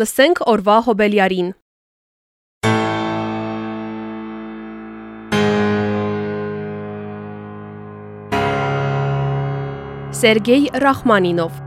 Լսենք օրվա հոբելյարին։ Սերգեյ Ռախմանինով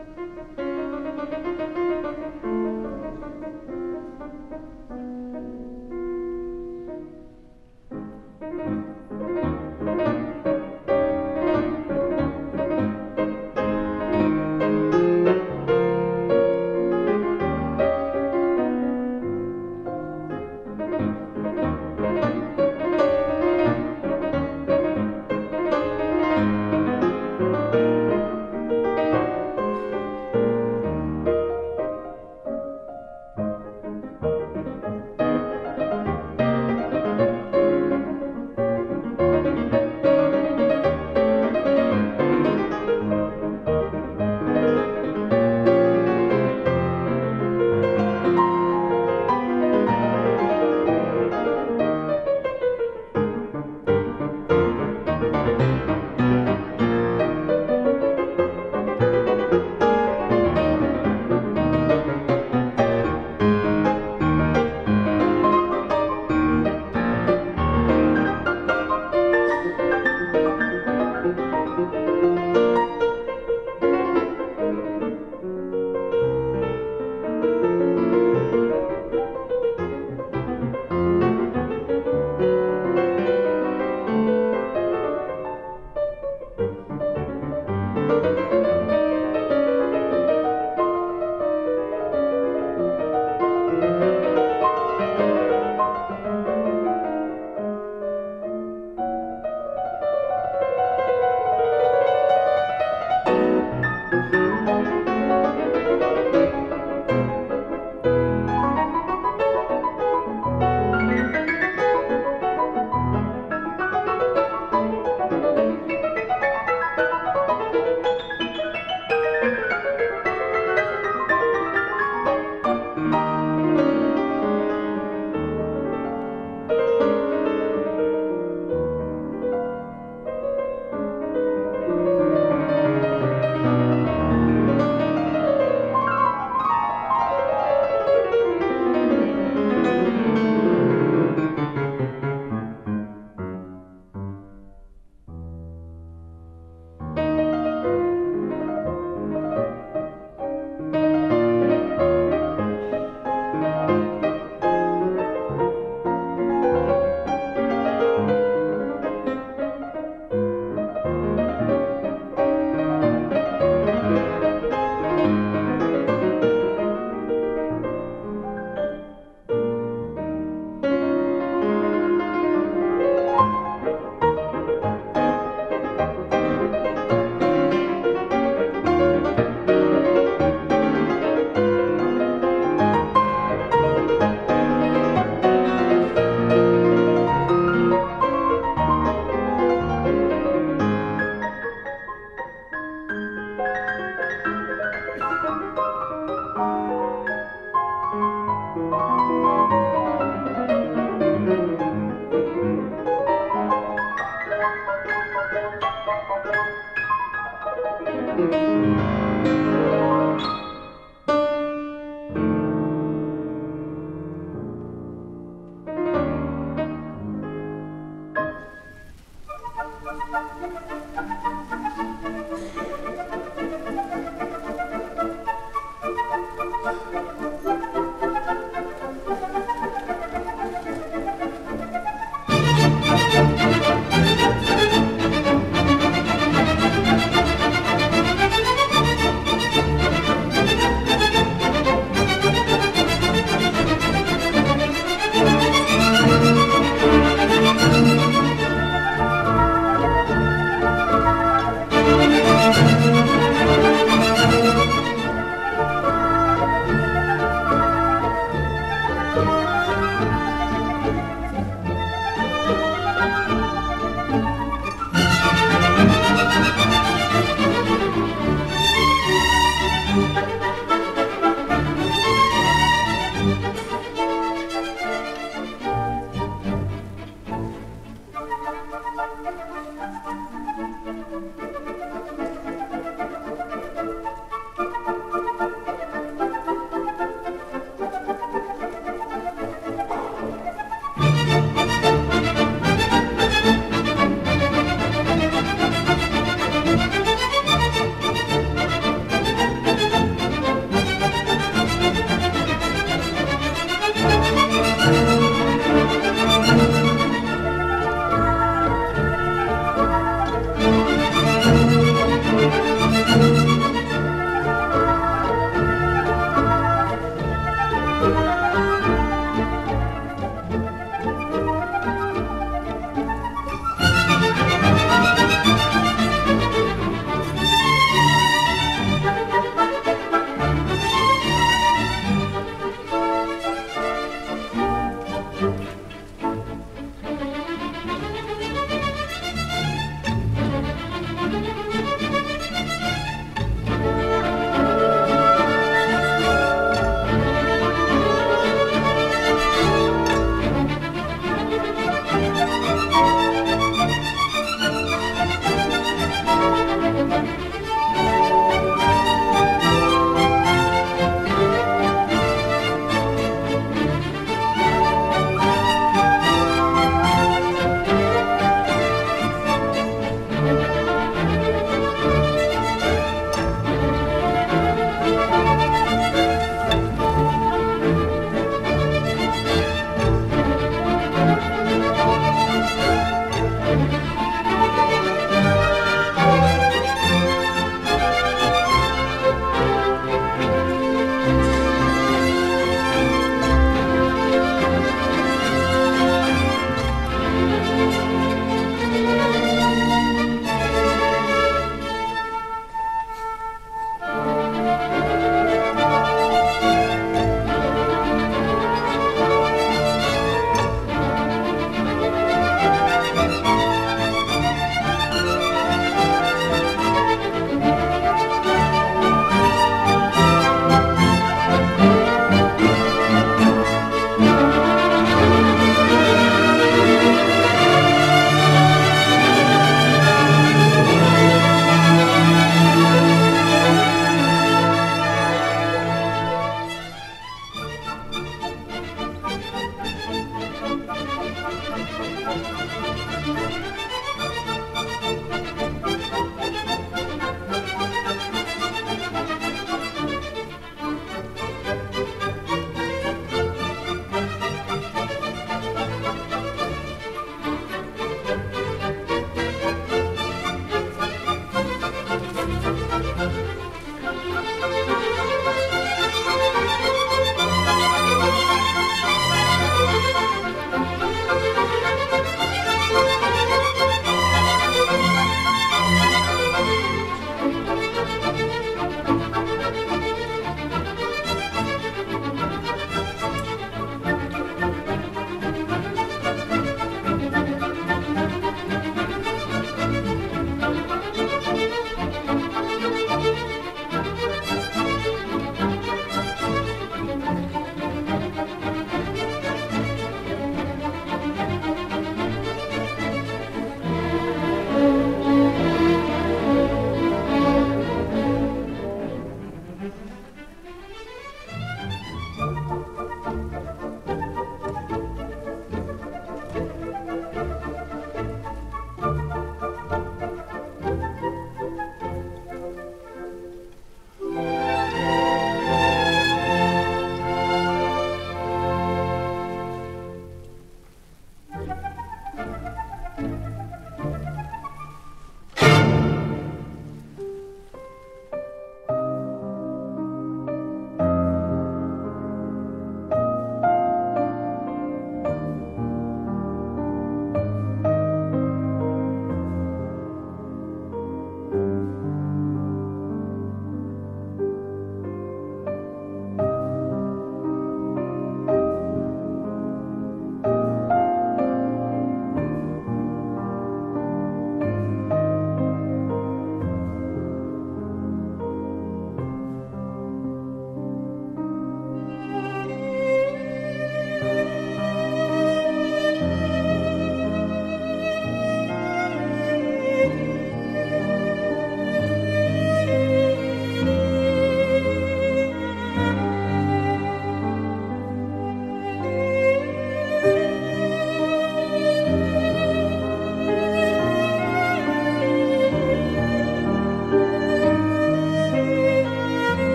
Thank you.